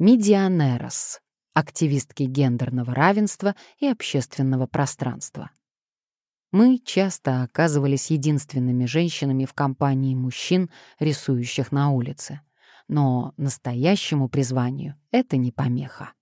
Медианерос, активистки гендерного равенства и общественного пространства. Мы часто оказывались единственными женщинами в компании мужчин, рисующих на улице. Но настоящему призванию это не помеха.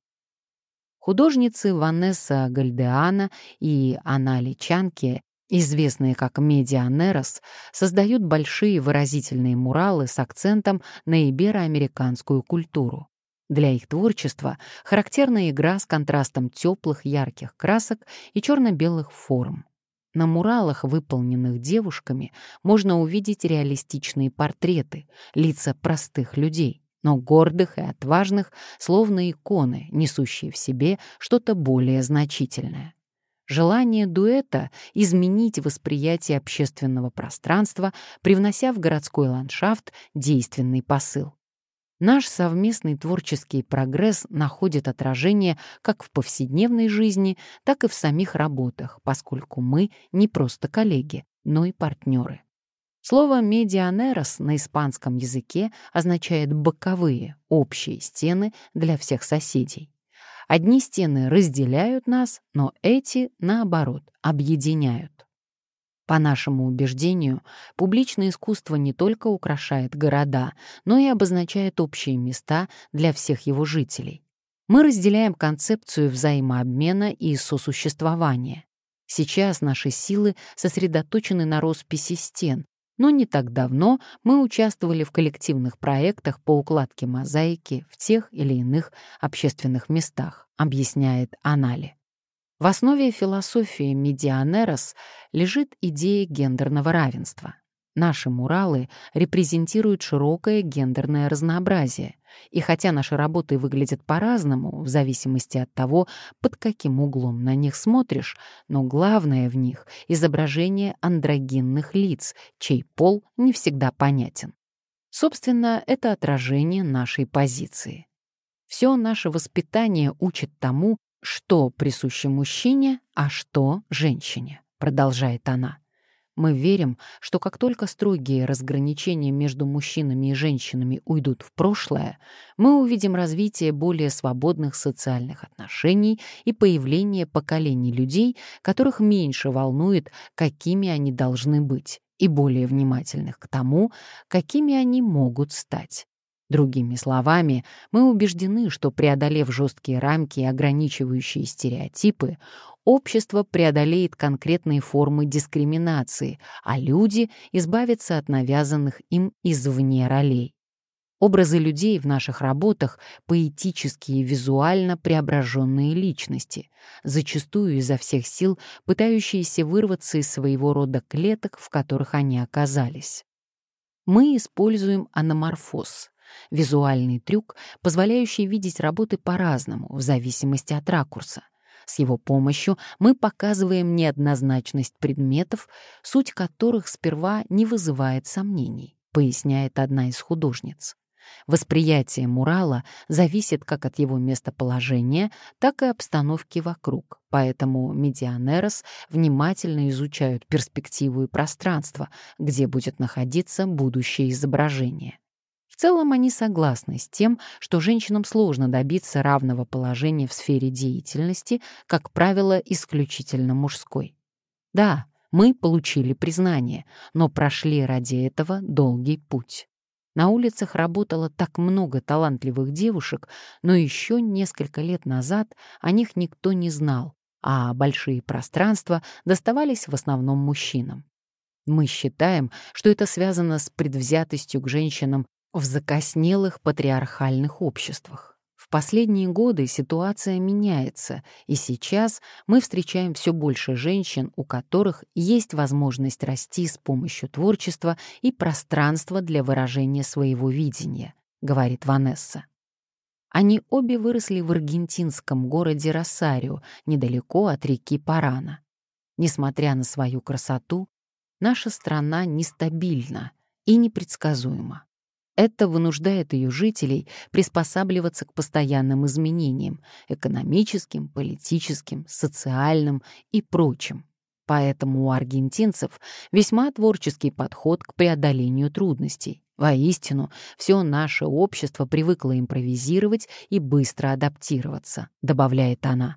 Художницы Ванесса Гальдеана и Анали Чанке известные как медианерос, создают большие выразительные муралы с акцентом на ибероамериканскую культуру. Для их творчества характерна игра с контрастом теплых ярких красок и черно-белых форм. На муралах, выполненных девушками, можно увидеть реалистичные портреты, лица простых людей, но гордых и отважных, словно иконы, несущие в себе что-то более значительное. Желание дуэта изменить восприятие общественного пространства, привнося в городской ландшафт действенный посыл. Наш совместный творческий прогресс находит отражение как в повседневной жизни, так и в самих работах, поскольку мы не просто коллеги, но и партнеры. Слово «медианерос» на испанском языке означает «боковые», общие стены для всех соседей. Одни стены разделяют нас, но эти, наоборот, объединяют. По нашему убеждению, публичное искусство не только украшает города, но и обозначает общие места для всех его жителей. Мы разделяем концепцию взаимообмена и сосуществования. Сейчас наши силы сосредоточены на росписи стен, но не так давно мы участвовали в коллективных проектах по укладке мозаики в тех или иных общественных местах, объясняет Анали. В основе философии Медианерос лежит идея гендерного равенства. Наши муралы репрезентируют широкое гендерное разнообразие, и хотя наши работы выглядят по-разному, в зависимости от того, под каким углом на них смотришь, но главное в них — изображение андрогинных лиц, чей пол не всегда понятен. Собственно, это отражение нашей позиции. Все наше воспитание учит тому, что присуще мужчине, а что женщине, продолжает она. Мы верим, что как только строгие разграничения между мужчинами и женщинами уйдут в прошлое, мы увидим развитие более свободных социальных отношений и появление поколений людей, которых меньше волнует, какими они должны быть, и более внимательных к тому, какими они могут стать. Другими словами, мы убеждены, что преодолев жесткие рамки и ограничивающие стереотипы, общество преодолеет конкретные формы дискриминации, а люди избавятся от навязанных им извне ролей. Образы людей в наших работах — поэтические и визуально преображенные личности, зачастую изо всех сил пытающиеся вырваться из своего рода клеток, в которых они оказались. Мы используем аноморфоз Визуальный трюк, позволяющий видеть работы по-разному, в зависимости от ракурса. С его помощью мы показываем неоднозначность предметов, суть которых сперва не вызывает сомнений, поясняет одна из художниц. Восприятие мурала зависит как от его местоположения, так и обстановки вокруг, поэтому медианерос внимательно изучают перспективу и пространство, где будет находиться будущее изображение. В целом они согласны с тем, что женщинам сложно добиться равного положения в сфере деятельности, как правило, исключительно мужской. Да, мы получили признание, но прошли ради этого долгий путь. На улицах работало так много талантливых девушек, но еще несколько лет назад о них никто не знал, а большие пространства доставались в основном мужчинам. Мы считаем, что это связано с предвзятостью к женщинам в закоснелых патриархальных обществах. В последние годы ситуация меняется, и сейчас мы встречаем все больше женщин, у которых есть возможность расти с помощью творчества и пространства для выражения своего видения, говорит Ванесса. Они обе выросли в аргентинском городе Росарио, недалеко от реки Парана. Несмотря на свою красоту, наша страна нестабильна и непредсказуема. Это вынуждает ее жителей приспосабливаться к постоянным изменениям — экономическим, политическим, социальным и прочим. Поэтому у аргентинцев весьма творческий подход к преодолению трудностей. Воистину, все наше общество привыкло импровизировать и быстро адаптироваться, добавляет она.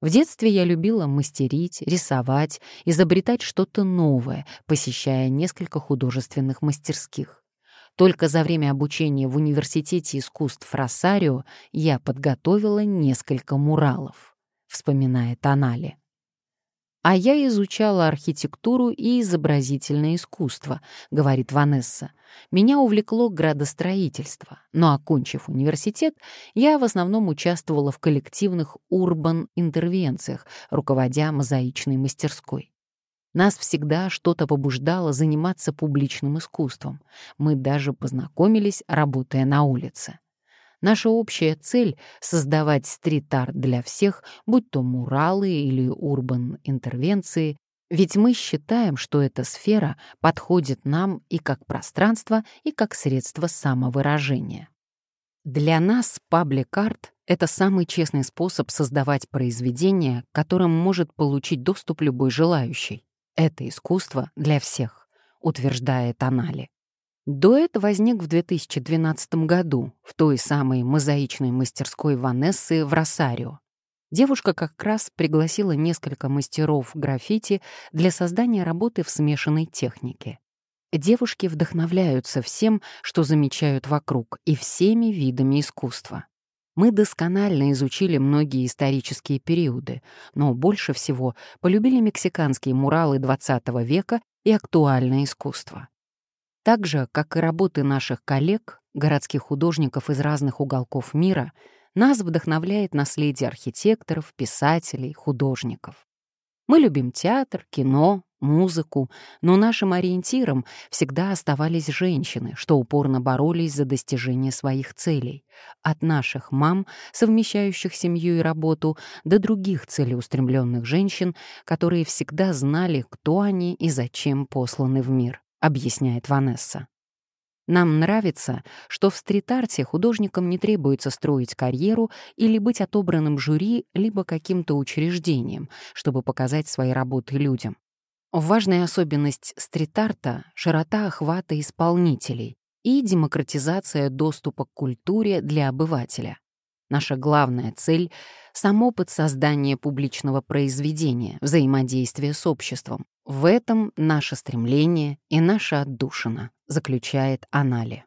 В детстве я любила мастерить, рисовать, изобретать что-то новое, посещая несколько художественных мастерских. Только за время обучения в Университете искусств Росарио я подготовила несколько муралов, вспоминает Анали. А я изучала архитектуру и изобразительное искусство, говорит Ванесса. Меня увлекло градостроительство, но, окончив университет, я в основном участвовала в коллективных урбан-интервенциях, руководя мозаичной мастерской. Нас всегда что-то побуждало заниматься публичным искусством. Мы даже познакомились, работая на улице. Наша общая цель — создавать стрит-арт для всех, будь то муралы или урбан-интервенции, ведь мы считаем, что эта сфера подходит нам и как пространство, и как средство самовыражения. Для нас паблик-арт — это самый честный способ создавать произведение, которым может получить доступ любой желающий. Это искусство для всех, утверждает Анали. Дуэт возник в 2012 году в той самой мозаичной мастерской Ванессы в Росарио. Девушка как раз пригласила несколько мастеров граффити для создания работы в смешанной технике. Девушки вдохновляются всем, что замечают вокруг, и всеми видами искусства. Мы досконально изучили многие исторические периоды, но больше всего полюбили мексиканские муралы XX века и актуальное искусство. Так же, как и работы наших коллег, городских художников из разных уголков мира, нас вдохновляет наследие архитекторов, писателей, художников. Мы любим театр, кино, музыку, но нашим ориентиром всегда оставались женщины, что упорно боролись за достижение своих целей. От наших мам, совмещающих семью и работу, до других целеустремленных женщин, которые всегда знали, кто они и зачем посланы в мир, объясняет Ванесса. Нам нравится, что в стрит-арте художникам не требуется строить карьеру или быть отобранным жюри, либо каким-то учреждением, чтобы показать свои работы людям. Важная особенность стрит-арта — широта охвата исполнителей и демократизация доступа к культуре для обывателя. Наша главная цель — сам опыт создания публичного произведения, взаимодействие с обществом. В этом наше стремление и наша отдушина, заключает Анали.